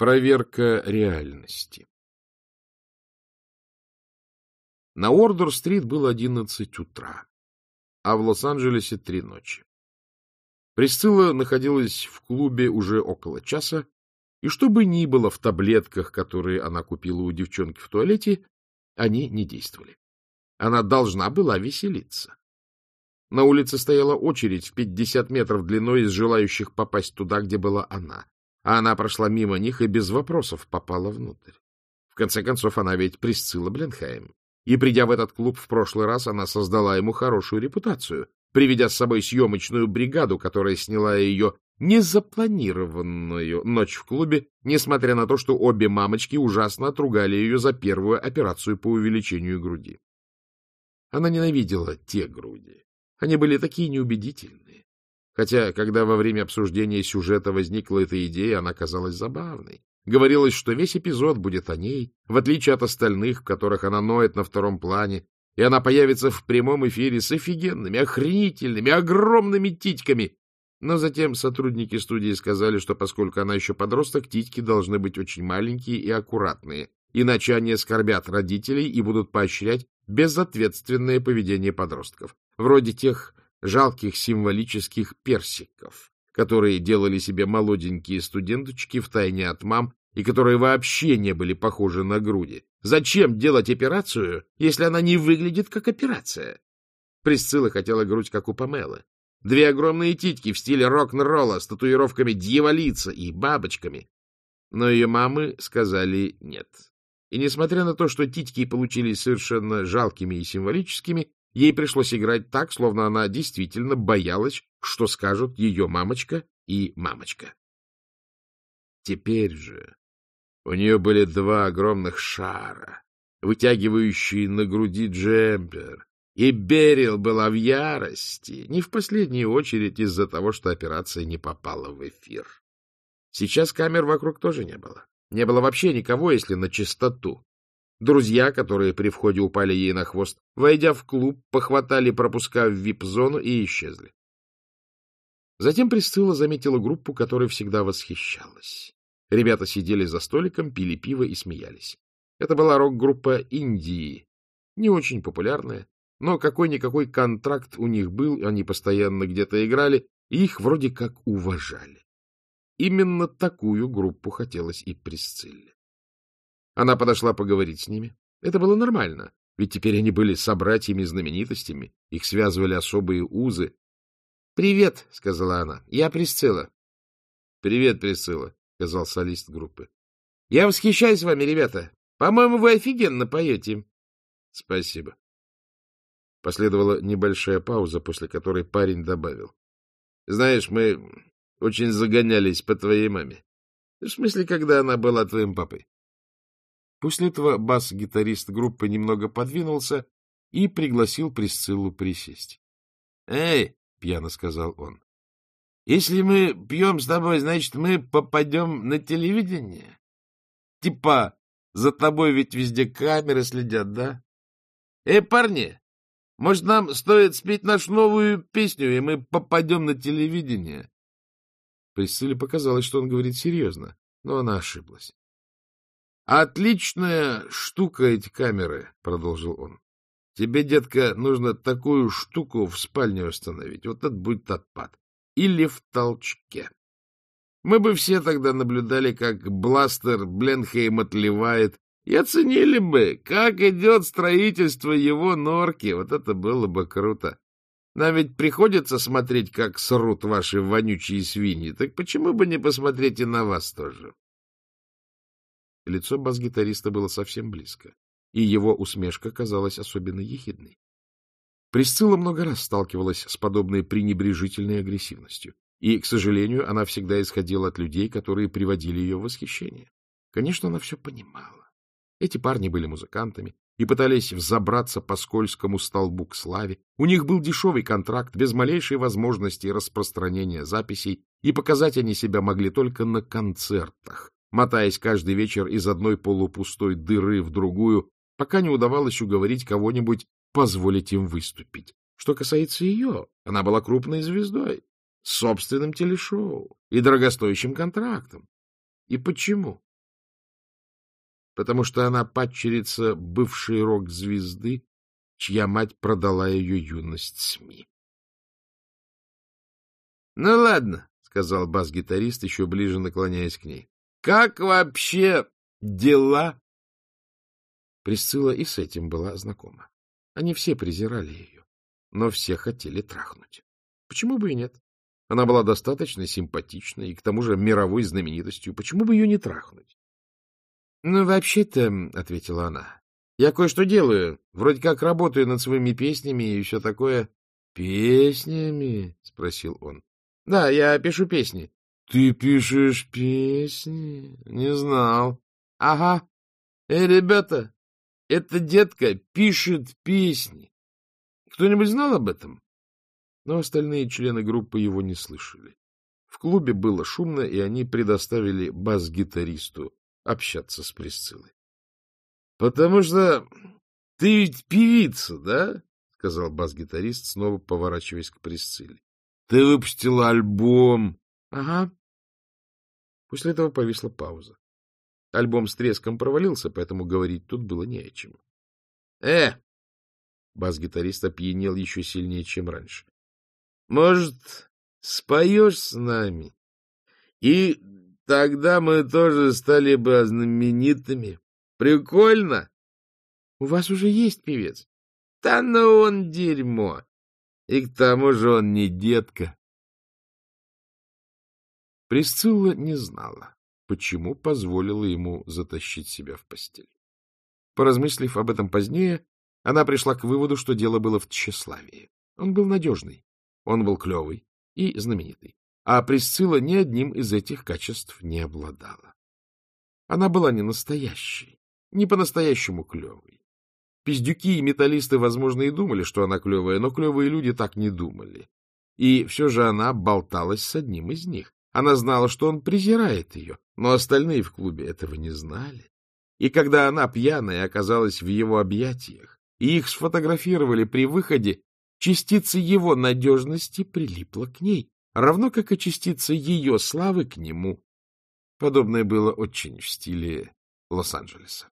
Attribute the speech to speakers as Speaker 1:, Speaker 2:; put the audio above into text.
Speaker 1: Проверка реальности На Ордор-стрит было одиннадцать утра, а в Лос-Анджелесе три ночи. Присцилла находилась в клубе уже около часа, и что бы ни было в таблетках, которые она купила у девчонки в туалете, они не действовали. Она должна была веселиться. На улице стояла очередь в пятьдесят метров длиной из желающих попасть туда, где была она а она прошла мимо них и без вопросов попала внутрь. В конце концов, она ведь Присцилла Бленхайм. И, придя в этот клуб в прошлый раз, она создала ему хорошую репутацию, приведя с собой съемочную бригаду, которая сняла ее незапланированную ночь в клубе, несмотря на то, что обе мамочки ужасно отругали ее за первую операцию по увеличению груди. Она ненавидела те груди. Они были такие неубедительные. Хотя, когда во время обсуждения сюжета возникла эта идея, она казалась забавной. Говорилось, что весь эпизод будет о ней, в отличие от остальных, в которых она ноет на втором плане, и она появится в прямом эфире с офигенными, охренительными, огромными титьками. Но затем сотрудники студии сказали, что поскольку она еще подросток, титьки должны быть очень маленькие и аккуратные, иначе они оскорбят родителей и будут поощрять безответственное поведение подростков, вроде тех жалких символических персиков, которые делали себе молоденькие студенточки втайне от мам и которые вообще не были похожи на груди. Зачем делать операцию, если она не выглядит как операция? Присцилла хотела грудь, как у Памелы. Две огромные титьки в стиле рок-н-ролла с татуировками дьяволица и бабочками. Но ее мамы сказали нет. И несмотря на то, что титьки получились совершенно жалкими и символическими, Ей пришлось играть так, словно она действительно боялась, что скажут ее мамочка и мамочка. Теперь же у нее были два огромных шара, вытягивающие на груди джемпер, и Берил была в ярости, не в последнюю очередь из-за того, что операция не попала в эфир. Сейчас камер вокруг тоже не было. Не было вообще никого, если на чистоту. Друзья, которые при входе упали ей на хвост, войдя в клуб, похватали пропуска в вип-зону и исчезли. Затем Присцилла заметила группу, которой всегда восхищалась. Ребята сидели за столиком, пили пиво и смеялись. Это была рок-группа Индии, не очень популярная, но какой-никакой контракт у них был, они постоянно где-то играли, и их вроде как уважали. Именно такую группу хотелось и Присцилле. Она подошла поговорить с ними. Это было нормально, ведь теперь они были собратьями-знаменитостями, их связывали особые узы. — Привет, — сказала она, — я Присцилла. — Привет, Присцилла, — сказал солист группы. — Я восхищаюсь вами, ребята. По-моему, вы офигенно поете. — Спасибо. Последовала небольшая пауза, после которой парень добавил. — Знаешь, мы очень загонялись по твоей маме. В смысле, когда она была твоим папой. После этого бас-гитарист группы немного подвинулся и пригласил Присциллу присесть. — Эй, — пьяно сказал он, — если мы пьем с тобой, значит, мы попадем на телевидение? Типа, за тобой ведь везде камеры следят, да? Эй, парни, может, нам стоит спеть нашу новую песню, и мы попадем на телевидение? Присцилле показалось, что он говорит серьезно, но она ошиблась. Отличная штука эти камеры, — продолжил он. Тебе, детка, нужно такую штуку в спальне установить. Вот это будет отпад. Или в толчке. Мы бы все тогда наблюдали, как бластер Бленхейм отливает, и оценили бы, как идет строительство его норки. Вот это было бы круто. Нам ведь приходится смотреть, как срут ваши вонючие свиньи. Так почему бы не посмотреть и на вас тоже? Лицо бас-гитариста было совсем близко, и его усмешка казалась особенно ехидной. Присцилла много раз сталкивалась с подобной пренебрежительной агрессивностью, и, к сожалению, она всегда исходила от людей, которые приводили ее в восхищение. Конечно, она все понимала. Эти парни были музыкантами и пытались взобраться по скользкому столбу к славе. У них был дешевый контракт, без малейшей возможности распространения записей, и показать они себя могли только на концертах, мотаясь каждый вечер из одной полупустой дыры в другую, пока не удавалось уговорить кого-нибудь позволить им выступить. Что касается ее, она была крупной звездой, с собственным телешоу и дорогостоящим контрактом. И почему? потому что она падчерица бывшей рок-звезды, чья мать продала ее юность СМИ. — Ну, ладно, — сказал бас-гитарист, еще ближе наклоняясь к ней. — Как вообще дела? Присцилла и с этим была знакома. Они все презирали ее, но все хотели трахнуть. Почему бы и нет? Она была достаточно симпатичной и, к тому же, мировой знаменитостью. Почему бы ее не трахнуть? — Ну, вообще-то, — ответила она, — я кое-что делаю. Вроде как работаю над своими песнями и все такое. — Песнями? — спросил он. — Да, я пишу песни. — Ты пишешь песни? Не знал. — Ага. Эй, ребята, эта детка пишет песни. Кто-нибудь знал об этом? Но остальные члены группы его не слышали. В клубе было шумно, и они предоставили бас-гитаристу общаться с Присциллой. — Потому что ты ведь певица, да? — сказал бас-гитарист, снова поворачиваясь к Присцилле. — Ты выпустила альбом. — Ага. После этого повисла пауза. Альбом с треском провалился, поэтому говорить тут было не о чем. — Э! Бас-гитарист опьянел еще сильнее, чем раньше. Может, споешь с нами? И тогда мы тоже стали бы знаменитыми. Прикольно? У вас уже есть певец. Да ну он дерьмо. И к тому же он не детка. Присцилла не знала, почему позволила ему затащить себя в постель. Поразмыслив об этом позднее, она пришла к выводу, что дело было в тщеславии. Он был надежный, он был клевый и знаменитый, а Присцилла ни одним из этих качеств не обладала. Она была не настоящей, не по-настоящему клевой. Пиздюки и металлисты, возможно, и думали, что она клевая, но клевые люди так не думали. И все же она болталась с одним из них. Она знала, что он презирает ее, но остальные в клубе этого не знали. И когда она, пьяная, оказалась в его объятиях, и их сфотографировали при выходе, Частица его надежности прилипла к ней, равно как и частица ее славы к нему. Подобное было очень в стиле Лос-Анджелеса.